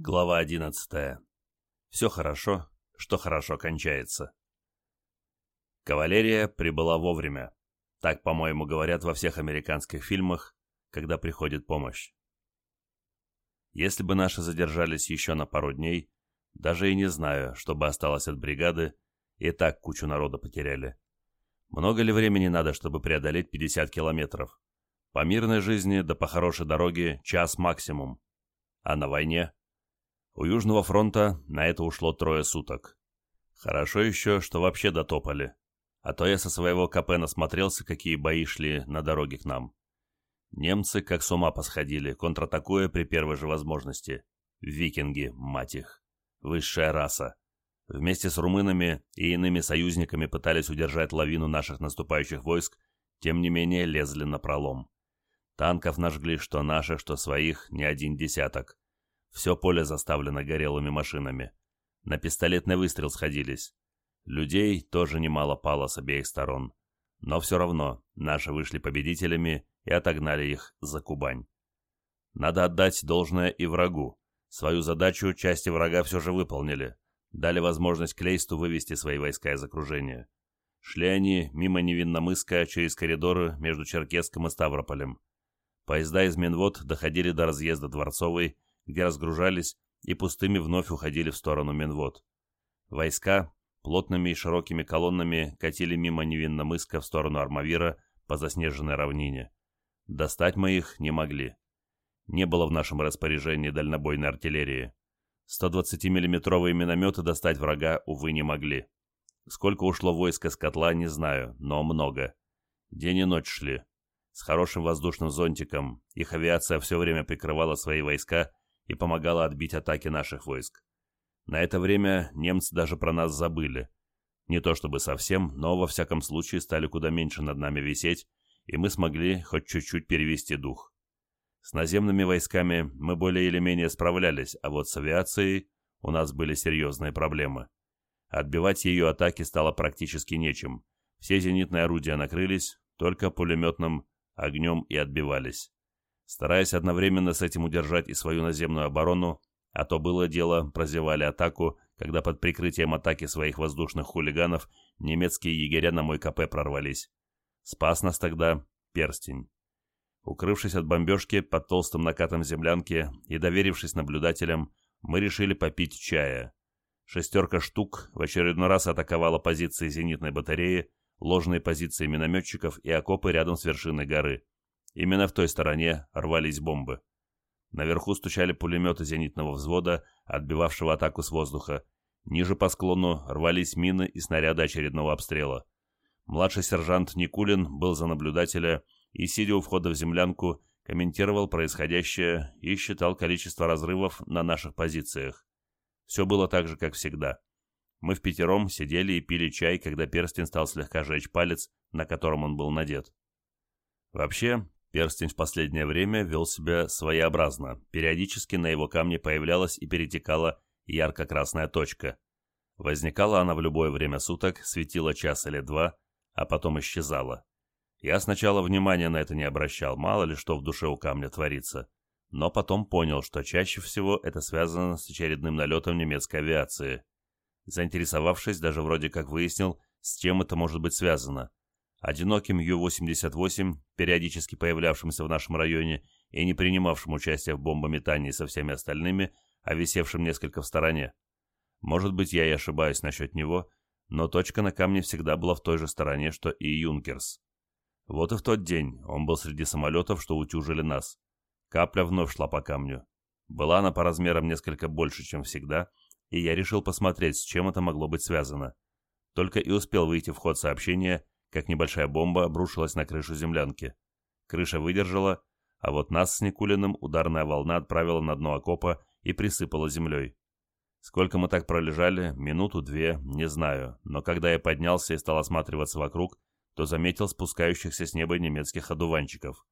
Глава 11. Все хорошо, что хорошо кончается. Кавалерия прибыла вовремя. Так, по-моему, говорят во всех американских фильмах, когда приходит помощь. Если бы наши задержались еще на пару дней, даже и не знаю, что бы осталось от бригады, и так кучу народа потеряли. Много ли времени надо, чтобы преодолеть 50 километров? По мирной жизни да по хорошей дороге час максимум. А на войне у Южного фронта на это ушло трое суток. Хорошо еще, что вообще дотопали. А то я со своего КП насмотрелся, какие бои шли на дороге к нам. Немцы как с ума посходили, контратакуя при первой же возможности. Викинги, мать их. Высшая раса. Вместе с румынами и иными союзниками пытались удержать лавину наших наступающих войск, тем не менее лезли на пролом. Танков нажгли что наших, что своих, не один десяток. Все поле заставлено горелыми машинами. На пистолетный выстрел сходились. Людей тоже немало пало с обеих сторон. Но все равно наши вышли победителями и отогнали их за Кубань. Надо отдать должное и врагу. Свою задачу части врага все же выполнили. Дали возможность Клейсту вывести свои войска из окружения. Шли они мимо Невинномыска через коридоры между Черкесском и Ставрополем. Поезда из Минвод доходили до разъезда Дворцовой где разгружались и пустыми вновь уходили в сторону Минвод. Войска плотными и широкими колоннами катили мимо Невинномыска в сторону Армавира по заснеженной равнине. Достать мы их не могли. Не было в нашем распоряжении дальнобойной артиллерии. 120-миллиметровые минометы достать врага, увы, не могли. Сколько ушло войска с котла, не знаю, но много. День и ночь шли. С хорошим воздушным зонтиком их авиация все время прикрывала свои войска и помогала отбить атаки наших войск. На это время немцы даже про нас забыли. Не то чтобы совсем, но во всяком случае стали куда меньше над нами висеть, и мы смогли хоть чуть-чуть перевести дух. С наземными войсками мы более или менее справлялись, а вот с авиацией у нас были серьезные проблемы. Отбивать ее атаки стало практически нечем. Все зенитные орудия накрылись, только пулеметным огнем и отбивались стараясь одновременно с этим удержать и свою наземную оборону, а то было дело, прозевали атаку, когда под прикрытием атаки своих воздушных хулиганов немецкие егеря на мой КП прорвались. Спас нас тогда перстень. Укрывшись от бомбежки под толстым накатом землянки и доверившись наблюдателям, мы решили попить чая. Шестерка штук в очередной раз атаковала позиции зенитной батареи, ложные позиции минометчиков и окопы рядом с вершиной горы. Именно в той стороне рвались бомбы. Наверху стучали пулеметы зенитного взвода, отбивавшего атаку с воздуха. Ниже по склону рвались мины и снаряды очередного обстрела. Младший сержант Никулин был за наблюдателя и, сидя у входа в землянку, комментировал происходящее и считал количество разрывов на наших позициях. Все было так же, как всегда. Мы в пятером сидели и пили чай, когда перстень стал слегка жечь палец, на котором он был надет. Вообще, Перстень в последнее время вел себя своеобразно. Периодически на его камне появлялась и перетекала ярко-красная точка. Возникала она в любое время суток, светила час или два, а потом исчезала. Я сначала внимания на это не обращал, мало ли что в душе у камня творится. Но потом понял, что чаще всего это связано с очередным налетом немецкой авиации. Заинтересовавшись, даже вроде как выяснил, с чем это может быть связано. Одиноким Ю-88, периодически появлявшимся в нашем районе и не принимавшим участия в бомбометании со всеми остальными, а висевшим несколько в стороне. Может быть, я и ошибаюсь насчет него, но точка на камне всегда была в той же стороне, что и Юнкерс. Вот и в тот день он был среди самолетов, что утюжили нас. Капля вновь шла по камню. Была она по размерам несколько больше, чем всегда, и я решил посмотреть, с чем это могло быть связано. Только и успел выйти в ход сообщения – как небольшая бомба обрушилась на крышу землянки. Крыша выдержала, а вот нас с Никулиным ударная волна отправила на дно окопа и присыпала землей. Сколько мы так пролежали, минуту-две, не знаю, но когда я поднялся и стал осматриваться вокруг, то заметил спускающихся с неба немецких одуванчиков.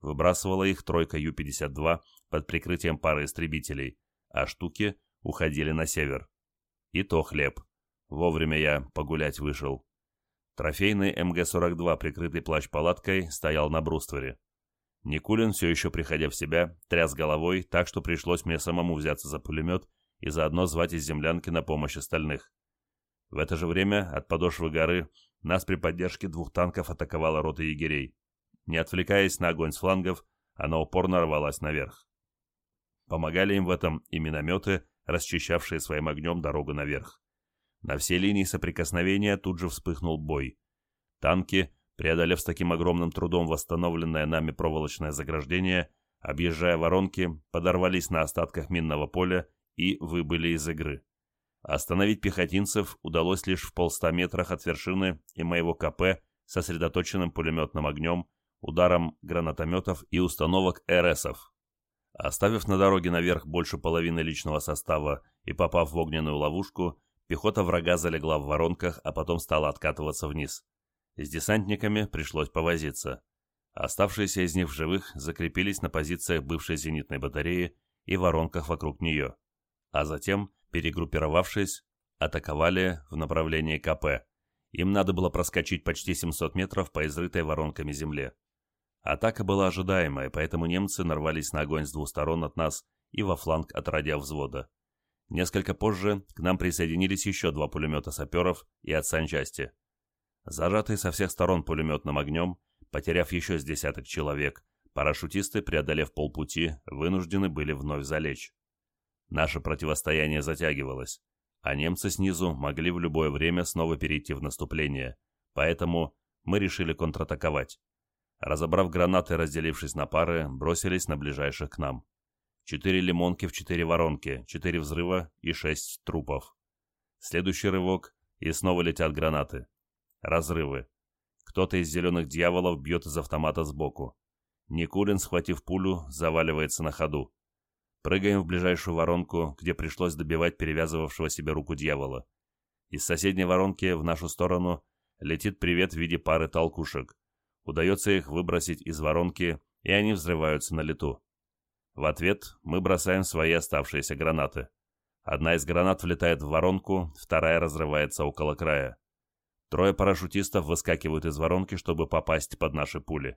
Выбрасывала их тройка Ю-52 под прикрытием пары истребителей, а штуки уходили на север. И то хлеб. Вовремя я погулять вышел. Трофейный МГ-42, прикрытый плащ-палаткой, стоял на бруствере. Никулин, все еще приходя в себя, тряс головой, так что пришлось мне самому взяться за пулемет и заодно звать из землянки на помощь остальных. В это же время от подошвы горы нас при поддержке двух танков атаковала рота егерей. Не отвлекаясь на огонь с флангов, она упорно рвалась наверх. Помогали им в этом и минометы, расчищавшие своим огнем дорогу наверх. На всей линии соприкосновения тут же вспыхнул бой. Танки, преодолев с таким огромным трудом восстановленное нами проволочное заграждение, объезжая воронки, подорвались на остатках минного поля и выбыли из игры. Остановить пехотинцев удалось лишь в полста метрах от вершины и моего КП сосредоточенным пулеметным огнем, ударом гранатометов и установок РСов. Оставив на дороге наверх больше половины личного состава и попав в огненную ловушку, пехота врага залегла в воронках, а потом стала откатываться вниз. С десантниками пришлось повозиться. Оставшиеся из них в живых закрепились на позициях бывшей зенитной батареи и воронках вокруг нее, а затем, перегруппировавшись, атаковали в направлении КП. Им надо было проскочить почти 700 метров по изрытой воронками земле. Атака была ожидаемая, поэтому немцы нарвались на огонь с двух сторон от нас и во фланг от радиовзвода. Несколько позже к нам присоединились еще два пулемета саперов и от санчасти. Зажатые со всех сторон пулеметным огнем, потеряв еще с десяток человек, парашютисты, преодолев полпути, вынуждены были вновь залечь. Наше противостояние затягивалось, а немцы снизу могли в любое время снова перейти в наступление, поэтому мы решили контратаковать. Разобрав гранаты, разделившись на пары, бросились на ближайших к нам. Четыре лимонки в четыре воронки, четыре взрыва и шесть трупов. Следующий рывок, и снова летят гранаты. Разрывы. Кто-то из зеленых дьяволов бьет из автомата сбоку. Никулин, схватив пулю, заваливается на ходу. Прыгаем в ближайшую воронку, где пришлось добивать перевязывавшего себе руку дьявола. Из соседней воронки в нашу сторону летит привет в виде пары толкушек. Удается их выбросить из воронки, и они взрываются на лету. В ответ мы бросаем свои оставшиеся гранаты. Одна из гранат влетает в воронку, вторая разрывается около края. Трое парашютистов выскакивают из воронки, чтобы попасть под наши пули.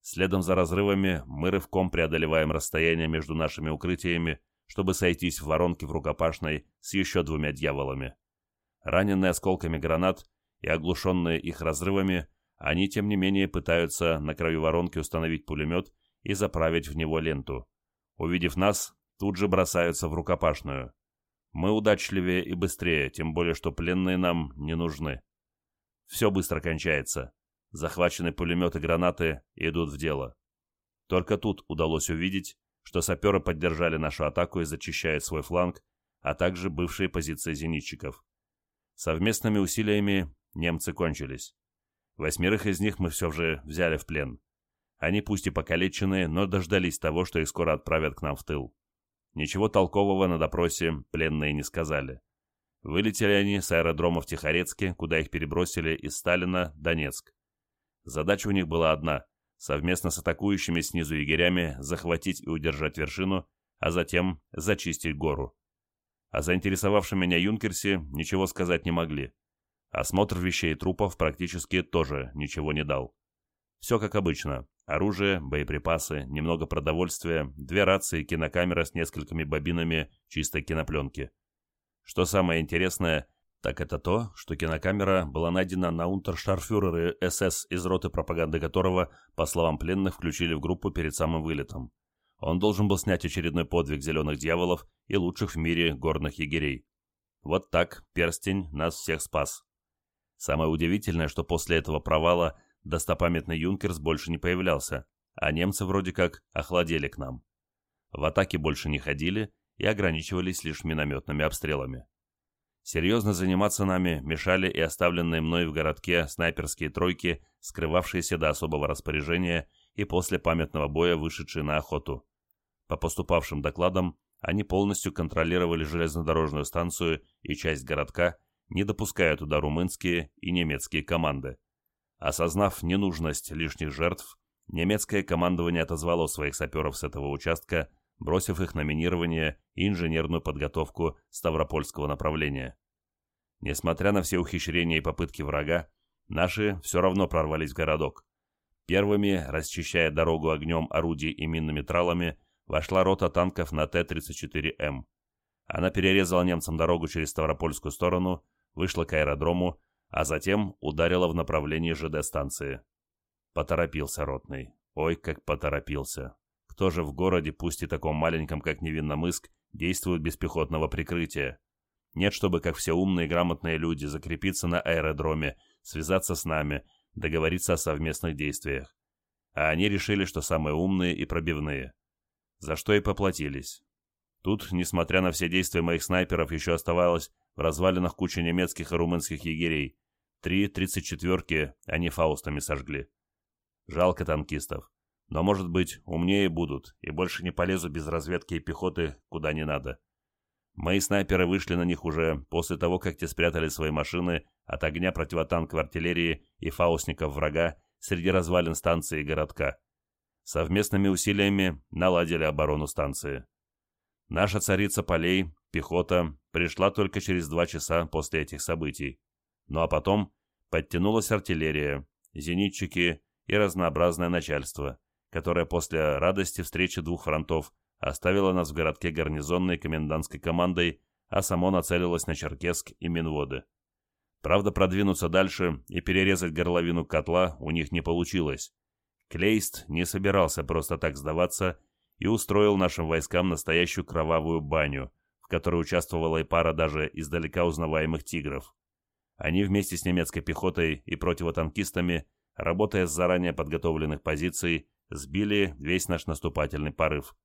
Следом за разрывами мы рывком преодолеваем расстояние между нашими укрытиями, чтобы сойтись в воронке в рукопашной с еще двумя дьяволами. Раненные осколками гранат и оглушенные их разрывами, они, тем не менее, пытаются на краю воронки установить пулемет и заправить в него ленту. Увидев нас, тут же бросаются в рукопашную. Мы удачливее и быстрее, тем более, что пленные нам не нужны. Все быстро кончается. Захвачены пулеметы гранаты идут в дело. Только тут удалось увидеть, что саперы поддержали нашу атаку и зачищают свой фланг, а также бывшие позиции зенитчиков. Совместными усилиями немцы кончились. Восьмерых из них мы все же взяли в плен. Они пусть и покалеченные, но дождались того, что их скоро отправят к нам в тыл. Ничего толкового на допросе пленные не сказали. Вылетели они с аэродрома в Тихорецке, куда их перебросили из Сталина, Донецк. Задача у них была одна – совместно с атакующими снизу егерями захватить и удержать вершину, а затем зачистить гору. О заинтересовавшем меня Юнкерсе ничего сказать не могли. Осмотр вещей и трупов практически тоже ничего не дал. Все как обычно. Оружие, боеприпасы, немного продовольствия, две рации, кинокамера с несколькими бобинами чистой кинопленки. Что самое интересное, так это то, что кинокамера была найдена на унтершарфюрере СС, из роты пропаганды которого, по словам пленных, включили в группу перед самым вылетом. Он должен был снять очередной подвиг зеленых дьяволов и лучших в мире горных егерей. Вот так перстень нас всех спас. Самое удивительное, что после этого провала достопамятный Юнкерс больше не появлялся, а немцы вроде как охладели к нам. В атаке больше не ходили и ограничивались лишь минометными обстрелами. Серьезно заниматься нами мешали и оставленные мной в городке снайперские тройки, скрывавшиеся до особого распоряжения и после памятного боя вышедшие на охоту. По поступавшим докладам, они полностью контролировали железнодорожную станцию и часть городка не допуская туда румынские и немецкие команды. Осознав ненужность лишних жертв, немецкое командование отозвало своих саперов с этого участка, бросив их на минирование и инженерную подготовку Ставропольского направления. Несмотря на все ухищрения и попытки врага, наши все равно прорвались в городок. Первыми, расчищая дорогу огнем орудий и минными тралами, вошла рота танков на Т-34М. Она перерезала немцам дорогу через Ставропольскую сторону, вышла к аэродрому, а затем ударила в направлении ЖД-станции. Поторопился ротный. Ой, как поторопился. Кто же в городе, пусть и таком маленьком, как Невинномыск, действует без пехотного прикрытия? Нет, чтобы, как все умные и грамотные люди, закрепиться на аэродроме, связаться с нами, договориться о совместных действиях. А они решили, что самые умные и пробивные. За что и поплатились. Тут, несмотря на все действия моих снайперов, еще оставалось в развалинах куча немецких и румынских егерей. Три тридцать четверки они фаустами сожгли. Жалко танкистов. Но, может быть, умнее будут и больше не полезу без разведки и пехоты куда не надо. Мои снайперы вышли на них уже после того, как те спрятали свои машины от огня противотанковой артиллерии и фаустников врага среди развалин станции и городка. Совместными усилиями наладили оборону станции. Наша царица полей, пехота, пришла только через два часа после этих событий. Ну а потом подтянулась артиллерия, зенитчики и разнообразное начальство, которое после радости встречи двух фронтов оставило нас в городке гарнизонной комендантской командой, а само нацелилось на Черкесск и Минводы. Правда, продвинуться дальше и перерезать горловину котла у них не получилось. Клейст не собирался просто так сдаваться и устроил нашим войскам настоящую кровавую баню, которой участвовала и пара даже издалека узнаваемых тигров. Они вместе с немецкой пехотой и противотанкистами, работая с заранее подготовленных позиций, сбили весь наш наступательный порыв.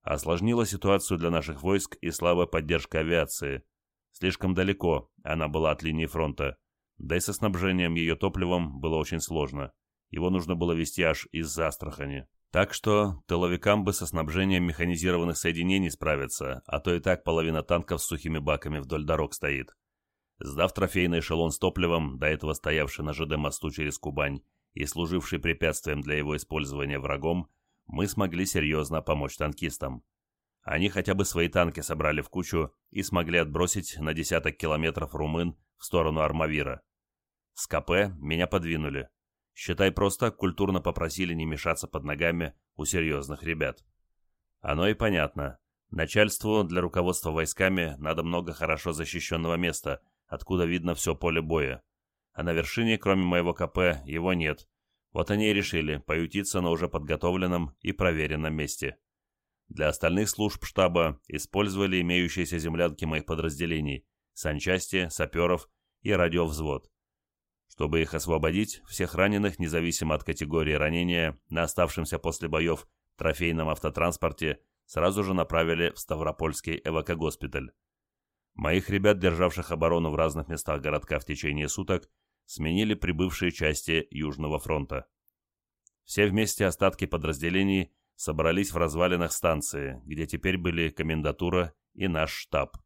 Осложнила ситуацию для наших войск и слабая поддержка авиации. Слишком далеко она была от линии фронта, да и со снабжением ее топливом было очень сложно. Его нужно было вести аж из Астрахани. Так что тыловикам бы со снабжением механизированных соединений справиться, а то и так половина танков с сухими баками вдоль дорог стоит. Сдав трофейный эшелон с топливом, до этого стоявший на ЖД-мосту через Кубань и служивший препятствием для его использования врагом, мы смогли серьезно помочь танкистам. Они хотя бы свои танки собрали в кучу и смогли отбросить на десяток километров румын в сторону Армавира. С КП меня подвинули. Считай, просто культурно попросили не мешаться под ногами у серьезных ребят. Оно и понятно. Начальству для руководства войсками надо много хорошо защищенного места, откуда видно все поле боя. А на вершине, кроме моего КП, его нет. Вот они и решили поютиться на уже подготовленном и проверенном месте. Для остальных служб штаба использовали имеющиеся землянки моих подразделений, санчасти, саперов и радиовзвод. Чтобы их освободить, всех раненых, независимо от категории ранения, на оставшемся после боев трофейном автотранспорте, сразу же направили в Ставропольский эвакогоспиталь. Моих ребят, державших оборону в разных местах городка в течение суток, сменили прибывшие части Южного фронта. Все вместе остатки подразделений собрались в развалинах станции, где теперь были комендатура и наш штаб.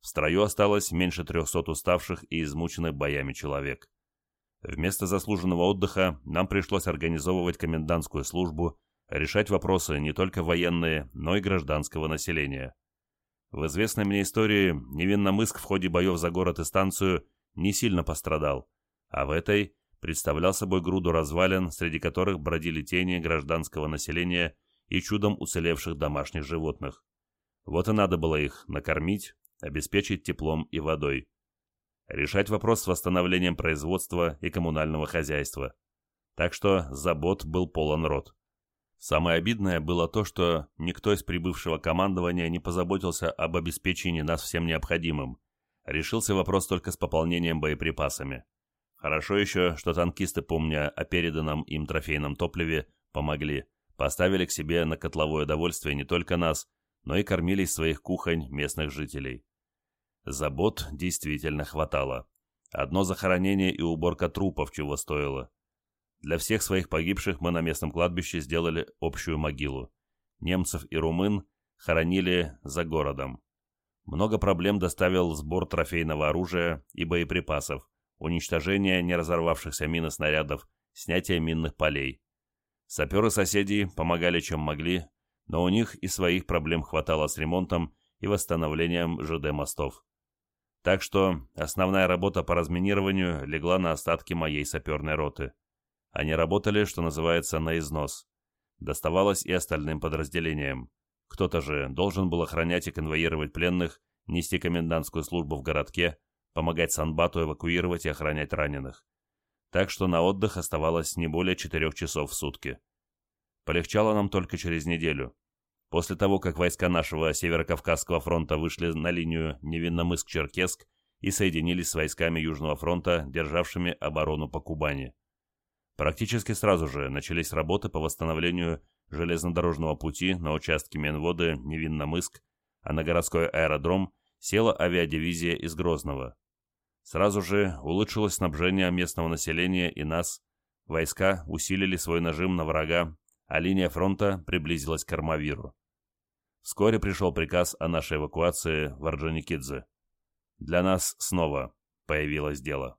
В строю осталось меньше трехсот уставших и измученных боями человек. Вместо заслуженного отдыха нам пришлось организовывать комендантскую службу, решать вопросы не только военные, но и гражданского населения. В известной мне истории Невинномыск в ходе боев за город и станцию не сильно пострадал, а в этой представлял собой груду развалин, среди которых бродили тени гражданского населения и чудом уцелевших домашних животных. Вот и надо было их накормить, обеспечить теплом и водой решать вопрос с восстановлением производства и коммунального хозяйства. Так что забот был полон рот. Самое обидное было то, что никто из прибывшего командования не позаботился об обеспечении нас всем необходимым. Решился вопрос только с пополнением боеприпасами. Хорошо еще, что танкисты, помня о переданном им трофейном топливе, помогли. Поставили к себе на котловое довольствие не только нас, но и кормили из своих кухонь местных жителей. Забот действительно хватало. Одно захоронение и уборка трупов чего стоило. Для всех своих погибших мы на местном кладбище сделали общую могилу. Немцев и румын хоронили за городом. Много проблем доставил сбор трофейного оружия и боеприпасов, уничтожение неразорвавшихся мин и снарядов, снятие минных полей. Саперы соседей помогали чем могли, но у них и своих проблем хватало с ремонтом и восстановлением ЖД-мостов. Так что основная работа по разминированию легла на остатки моей саперной роты. Они работали, что называется, на износ. Доставалось и остальным подразделениям. Кто-то же должен был охранять и конвоировать пленных, нести комендантскую службу в городке, помогать Санбату эвакуировать и охранять раненых. Так что на отдых оставалось не более четырех часов в сутки. Полегчало нам только через неделю. После того, как войска нашего Северо-Кавказского фронта вышли на линию Невинномыск-Черкесск и соединились с войсками Южного фронта, державшими оборону по Кубани. Практически сразу же начались работы по восстановлению железнодорожного пути на участке Менводы Невинномыск, а на городской аэродром села авиадивизия из Грозного. Сразу же улучшилось снабжение местного населения и нас, войска усилили свой нажим на врага, а линия фронта приблизилась к Армавиру. Вскоре пришел приказ о нашей эвакуации в Орджоникидзе. Для нас снова появилось дело.